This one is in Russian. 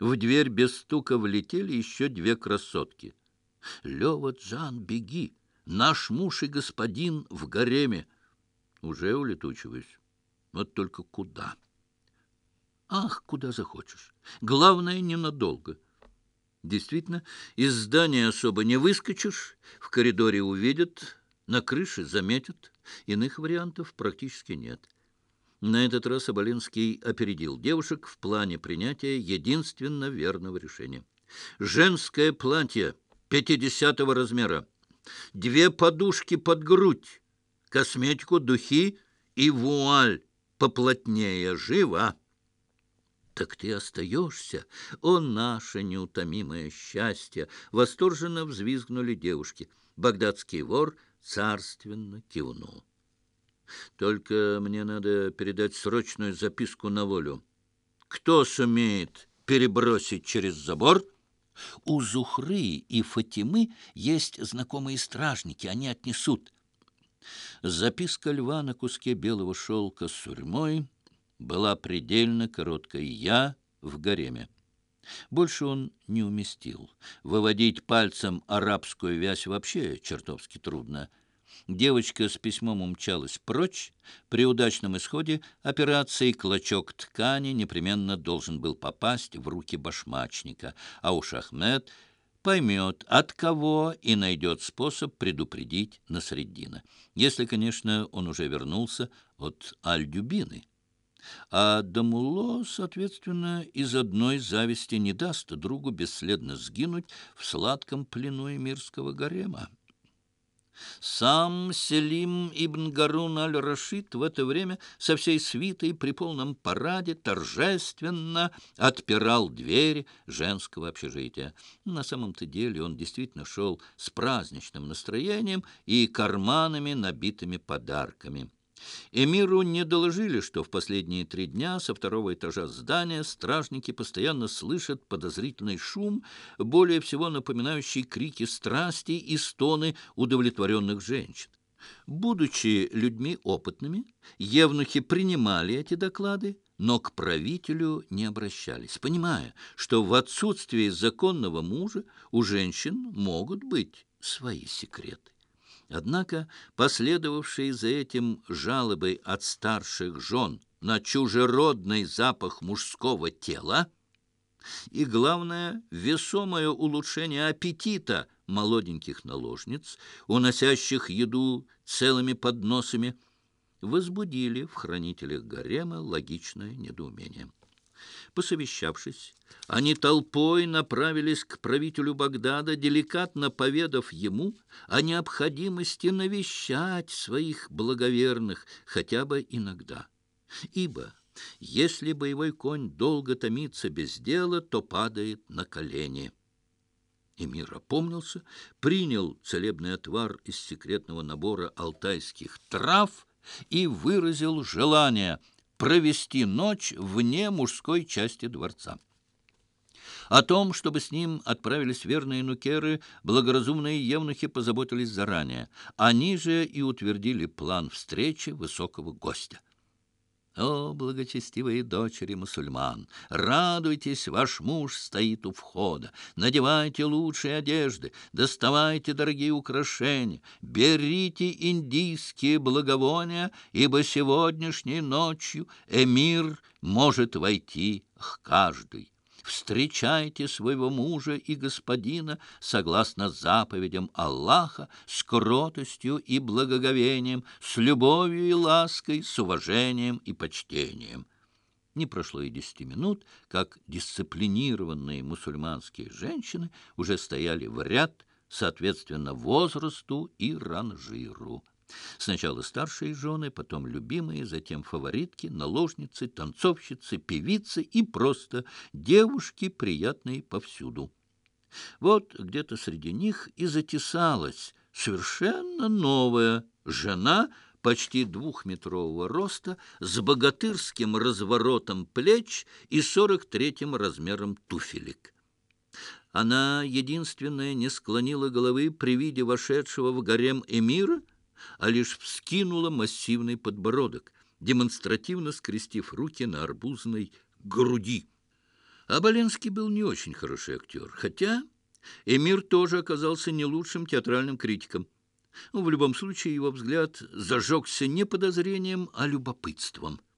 В дверь без стука влетели еще две красотки. «Лева, Джан, беги! Наш муж и господин в гареме!» «Уже улетучиваюсь. Вот только куда?» «Ах, куда захочешь. Главное, ненадолго». Действительно, из здания особо не выскочишь, в коридоре увидят, на крыше заметят. Иных вариантов практически нет. На этот раз Абалинский опередил девушек в плане принятия единственно верного решения. Женское платье пятидесятого размера, две подушки под грудь, косметику, духи и вуаль поплотнее, живо. «Так ты остаешься? О, наше неутомимое счастье!» Восторженно взвизгнули девушки. Багдадский вор царственно кивнул. Только мне надо передать срочную записку на волю. Кто сумеет перебросить через забор? У Зухры и Фатимы есть знакомые стражники, они отнесут. Записка льва на куске белого шелка с сурьмой была предельно короткой. «Я в гареме». Больше он не уместил. Выводить пальцем арабскую вязь вообще чертовски трудно — Девочка с письмом умчалась прочь. При удачном исходе операции клочок ткани непременно должен был попасть в руки башмачника, а уж Ахмед поймет, от кого и найдет способ предупредить Насреддина. Если, конечно, он уже вернулся от Аль-Дюбины. А Дамуло, соответственно, из одной зависти не даст другу бесследно сгинуть в сладком плену эмирского гарема. Сам Селим ибн Гарун аль-Рашид в это время со всей свитой при полном параде торжественно отпирал двери женского общежития. На самом-то деле он действительно шел с праздничным настроением и карманами, набитыми подарками. Эмиру не доложили, что в последние три дня со второго этажа здания стражники постоянно слышат подозрительный шум, более всего напоминающий крики страсти и стоны удовлетворенных женщин. Будучи людьми опытными, евнухи принимали эти доклады, но к правителю не обращались, понимая, что в отсутствии законного мужа у женщин могут быть свои секреты. Однако последовавшие за этим жалобы от старших жен на чужеродный запах мужского тела и, главное, весомое улучшение аппетита молоденьких наложниц, уносящих еду целыми подносами, возбудили в хранителях гарема логичное недоумение. Посовещавшись, они толпой направились к правителю Багдада, деликатно поведав ему о необходимости навещать своих благоверных хотя бы иногда. Ибо если боевой конь долго томится без дела, то падает на колени. Эмир опомнился, принял целебный отвар из секретного набора алтайских трав и выразил желание – провести ночь вне мужской части дворца. О том, чтобы с ним отправились верные нукеры, благоразумные евнухи позаботились заранее. Они же и утвердили план встречи высокого гостя. О, благочестивые дочери мусульман! Радуйтесь, ваш муж стоит у входа. Надевайте лучшие одежды, доставайте дорогие украшения, берите индийские благовония, ибо сегодняшней ночью эмир может войти к каждой встречайте своего мужа и господина согласно заповедям Аллаха с кротостью и благоговением, с любовью и лаской, с уважением и почтением. Не прошло и десяти минут, как дисциплинированные мусульманские женщины уже стояли в ряд, соответственно, возрасту и ранжиру. Сначала старшие жены, потом любимые, затем фаворитки, наложницы, танцовщицы, певицы и просто девушки, приятные повсюду. Вот где-то среди них и затесалась совершенно новая жена почти двухметрового роста с богатырским разворотом плеч и сорок третьим размером туфелек. Она единственная не склонила головы при виде вошедшего в гарем эмира — а лишь вскинула массивный подбородок, демонстративно скрестив руки на арбузной груди. Аболенский был не очень хороший актер, хотя Эмир тоже оказался не лучшим театральным критиком. Ну, в любом случае, его взгляд зажегся не подозрением, а любопытством –